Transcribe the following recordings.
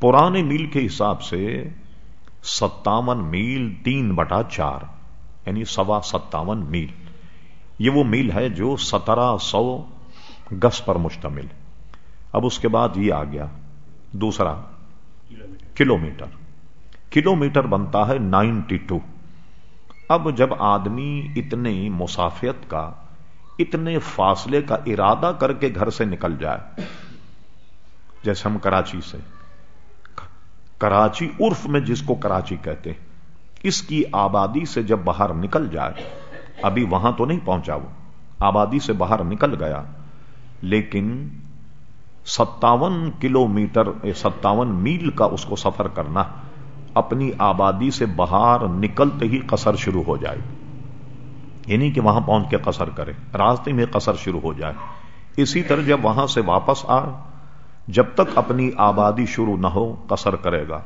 پرانے میل کے حساب سے ستاون میل، تین بٹا چار یعنی سوا ستاون میل۔ یہ وہ میل ہے جو سترہ سو گز پر مشتمل۔ اب اس کے بعد یہ آ گیا۔ دوسرا کلو میٹر کلو میٹر بنتا ہے نائنٹی ٹو۔ اب جب آدمی اتنے مسافیت کا، اتنے فاصلے کا ارادہ کر کے گھر سے نکل جائے، جیسے ہم کراچی سے۔ کراچی عرف میں جس کو کراچی کہتے ہیں، اس کی آبادی سے جب باہر نکل جائے، ابھی وہاں تو نہیں پہنچا وہ، آبادی سے باہر نکل گیا۔ لیکن ستاون کلو میٹر ستاون میل کا اس کو سفر کرنا، اپنی آبادی سے باہر نکلتے ہی قصر شروع ہو جائے۔ یعنی کہ وہاں پہنچ کے قصر کرے، راستے میں قصر شروع ہو جائے۔ اسی طرح جب وہاں سے واپس آ جب تک اپنی آبادی شروع نہ ہو، قصر کرے گا۔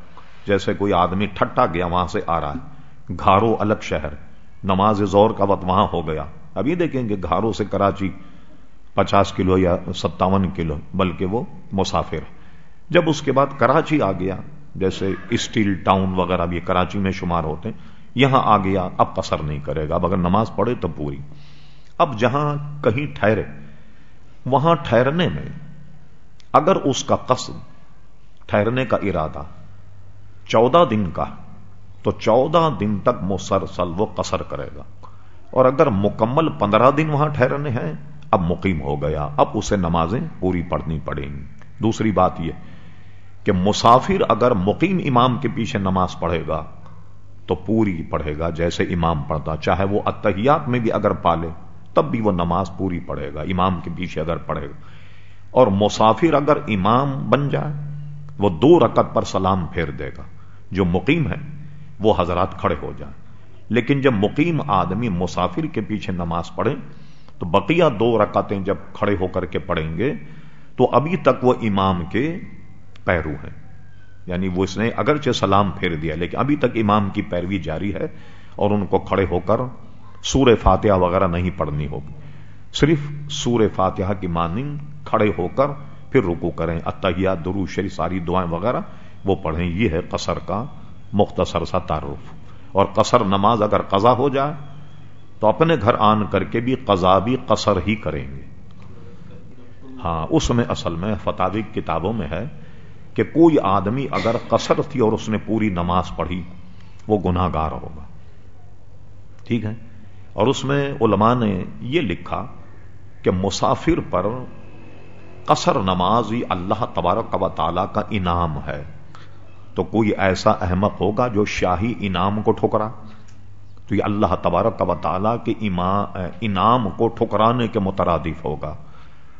جیسے کوئی آدمی ٹھٹا گیا، وہاں سے آ رہا ہے۔ گھارو الگ شہر۔ نماز زور کا وقت وہاں ہو گیا۔ ابھی دیکھیں گے گھاروں سے کراچی پچاس کلو یا ستاون کلو، بلکہ وہ مسافر۔ جب اس کے بعد کراچی آ گیا، جیسے اسٹیل ٹاؤن وغیرہ بھی کراچی میں شمار ہوتے ہیں، یہاں آ گیا، اب قصر نہیں کرے گا۔ اب اگر نماز پڑھے تو پوری۔ اب جہاں کہیں ٹھہرے، وہاں ٹھہرنے میں اگر اس کا قصد ٹھہرنے کا ارادہ چودہ دن کا تو چودہ دن تک مسلسل وہ قصر کرے گا۔ اور اگر مکمل پندرہ دن وہاں ٹھہرنے ہیں، اب مقیم ہو گیا، اب اسے نمازیں پوری پڑھنی پڑیں گی۔ دوسری بات یہ کہ مسافر اگر مقیم امام کے پیچھے نماز پڑھے گا، تو پوری پڑھے گا جیسے امام پڑھتا، چاہے وہ اتحیات میں بھی اگر پالے، تب بھی وہ نماز پوری پڑھے گا، امام کے پیچھے اگر پڑھے گا۔ اور مسافر اگر امام بن جائے، وہ دو رکت پر سلام پھیر دے گا۔ جو مقیم ہے، وہ حضرات کھڑے ہو جائیں۔ لیکن جب مقیم آدمی مسافر کے پیچھے نماز پڑھے تو بقیہ دو رکعتیں جب کھڑے ہو کر کے پڑھیں گے، تو ابھی تک وہ امام کے پیرو ہیں۔ یعنی وہ اس نے اگرچہ سلام پھیر دیا، لیکن ابھی تک امام کی پیروی جاری ہے اور ان کو کھڑے ہو کر سور فاتحہ وغیرہ نہیں پڑھنی ہوگی۔ صرف سور فاتحہ کی مانند کھڑے ہو کر پھر رکو کریں۔ اتحیہ درو شری ساری دعائیں وغیرہ، وہ پڑھیں۔ یہ ہے قصر کا مختصر سا تعارف۔ اور قصر نماز اگر قضا ہو جائے، تو اپنے گھر آن کر کے بھی قضا بھی قصر ہی کریں گے۔ ہاں اس میں اصل میں فتح کتابوں میں ہے کہ کوئی آدمی اگر قصر تھی اور اس نے پوری نماز پڑھی، وہ گناہ گار ہوگا۔ ٹھیک ہے؟ اور اس میں علماء نے یہ لکھا کہ مسافر پر قصر نماز ہی اللہ تبارک و تعالی کا انعام ہے۔ تو کوئی ایسا احمق ہوگا جو شاہی انعام کو ٹھکرا؟ تو یہ اللہ تبارک و تعالیٰ کے انعام کو ٹھکرانے کے مترادف ہوگا۔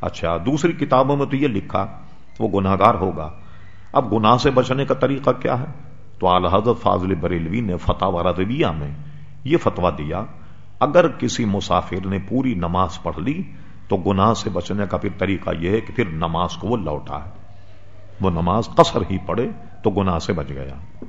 اچھا دوسری کتابوں میں تو یہ لکھا، وہ گناہ گار ہوگا۔ اب گناہ سے بچنے کا طریقہ کیا ہے؟ تو حضرت فاضل بریلوی نے فتح رضویہ میں یہ فتوا دیا، اگر کسی مسافر نے پوری نماز پڑھ لی تو گناہ سے بچنے کا پھر طریقہ یہ ہے کہ پھر نماز کو وہ لوٹا ہے۔ وہ نماز قصر ہی پڑے تو گناہ سے بچ گیا۔